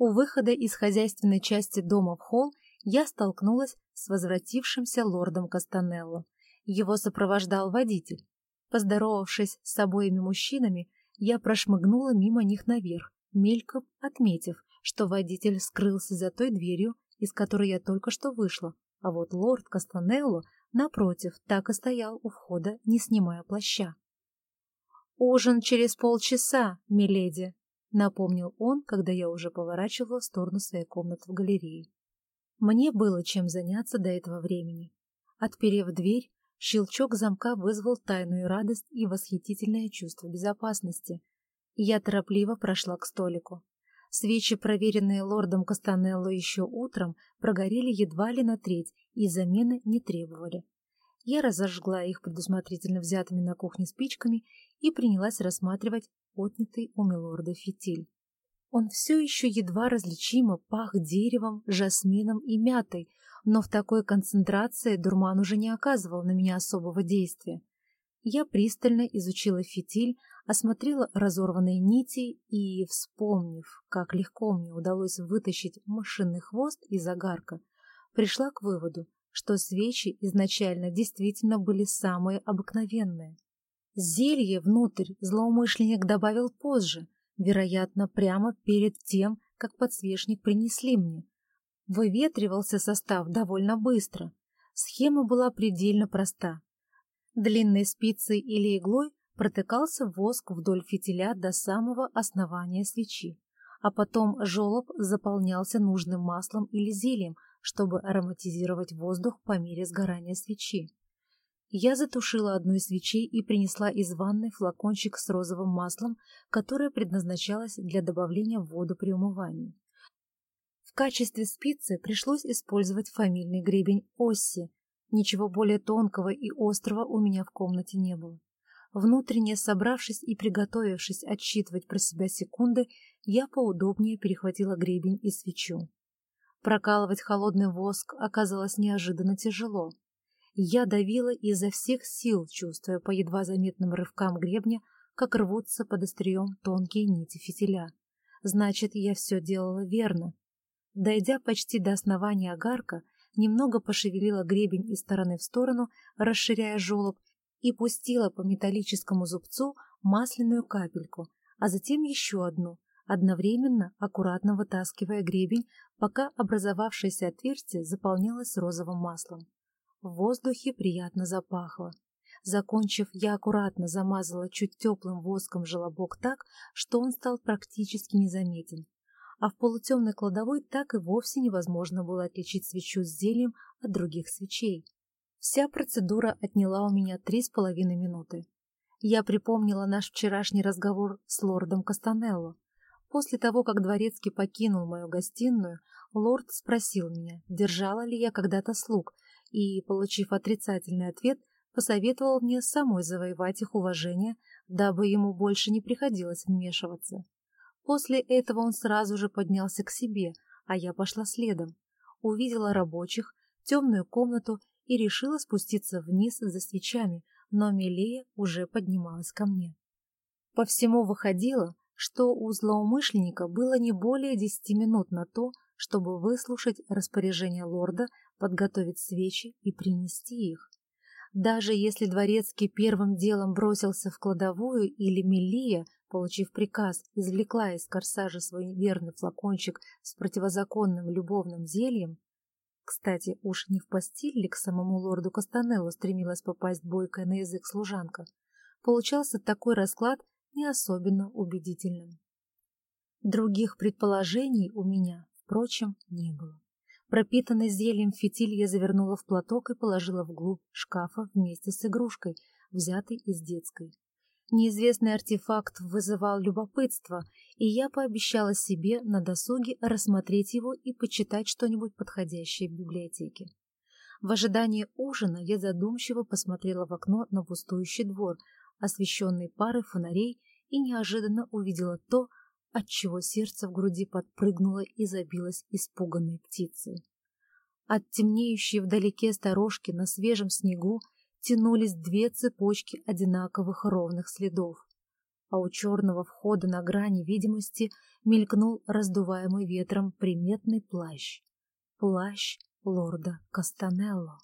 У выхода из хозяйственной части дома в холл я столкнулась с возвратившимся лордом Кастанелло. Его сопровождал водитель. Поздоровавшись с обоими мужчинами, я прошмыгнула мимо них наверх, мельком отметив, что водитель скрылся за той дверью, из которой я только что вышла, а вот лорд Кастанелло, напротив, так и стоял у входа, не снимая плаща. «Ужин через полчаса, миледи», — напомнил он, когда я уже поворачивала в сторону своей комнаты в галерее. Мне было чем заняться до этого времени. Отперев дверь, щелчок замка вызвал тайную радость и восхитительное чувство безопасности. Я торопливо прошла к столику. Свечи, проверенные лордом Кастанелло еще утром, прогорели едва ли на треть и замены не требовали. Я разожгла их предусмотрительно взятыми на кухне спичками и принялась рассматривать отнятый у милорда фитиль. Он все еще едва различимо пах деревом, жасмином и мятой, но в такой концентрации дурман уже не оказывал на меня особого действия. Я пристально изучила фитиль, осмотрела разорванные нити и, вспомнив, как легко мне удалось вытащить машинный хвост из огарка, пришла к выводу, что свечи изначально действительно были самые обыкновенные. Зелье внутрь злоумышленник добавил позже, вероятно, прямо перед тем, как подсвечник принесли мне. Выветривался состав довольно быстро. Схема была предельно проста. Длинной спицей или иглой протыкался воск вдоль фитиля до самого основания свечи, а потом желоб заполнялся нужным маслом или зельем, чтобы ароматизировать воздух по мере сгорания свечи. Я затушила одну из свечей и принесла из ванной флакончик с розовым маслом, которое предназначалось для добавления в воду при умывании. В качестве спицы пришлось использовать фамильный гребень Осси. Ничего более тонкого и острого у меня в комнате не было. Внутренне собравшись и приготовившись отсчитывать про себя секунды, я поудобнее перехватила гребень и свечу. Прокалывать холодный воск оказалось неожиданно тяжело. Я давила изо всех сил, чувствуя по едва заметным рывкам гребня, как рвутся под острием тонкие нити фитиля. Значит, я все делала верно. Дойдя почти до основания огарка, немного пошевелила гребень из стороны в сторону, расширяя желоб, и пустила по металлическому зубцу масляную капельку, а затем еще одну, одновременно аккуратно вытаскивая гребень, пока образовавшееся отверстие заполнялось розовым маслом. В воздухе приятно запахло. Закончив, я аккуратно замазала чуть теплым воском желобок так, что он стал практически незаметен. А в полутемной кладовой так и вовсе невозможно было отличить свечу с зельем от других свечей. Вся процедура отняла у меня три с половиной минуты. Я припомнила наш вчерашний разговор с лордом Кастанелло. После того, как дворецкий покинул мою гостиную, лорд спросил меня, держала ли я когда-то слуг, и, получив отрицательный ответ, посоветовал мне самой завоевать их уважение, дабы ему больше не приходилось вмешиваться. После этого он сразу же поднялся к себе, а я пошла следом. Увидела рабочих, темную комнату и решила спуститься вниз за свечами, но Мелея уже поднималась ко мне. По всему выходило, что у злоумышленника было не более десяти минут на то, чтобы выслушать распоряжение лорда, подготовить свечи и принести их. Даже если дворецкий первым делом бросился в кладовую или Мелия, получив приказ, извлекла из корсажа свой верный флакончик с противозаконным любовным зельем, кстати, уж не в постель ли к самому лорду Кастанелло стремилась попасть бойкая на язык служанка, получался такой расклад не особенно убедительным. Других предположений у меня, впрочем, не было. Пропитанный зельем фитиль я завернула в платок и положила вглубь шкафа вместе с игрушкой, взятой из детской. Неизвестный артефакт вызывал любопытство, и я пообещала себе на досуге рассмотреть его и почитать что-нибудь подходящее в библиотеке. В ожидании ужина я задумчиво посмотрела в окно на пустующий двор, освещенный парой фонарей, и неожиданно увидела то, отчего сердце в груди подпрыгнуло и забилось испуганной птицей. От темнеющей вдалеке сторожки на свежем снегу тянулись две цепочки одинаковых ровных следов. а у черного входа на грани видимости мелькнул раздуваемый ветром приметный плащ. Плащ лорда Кастанелло.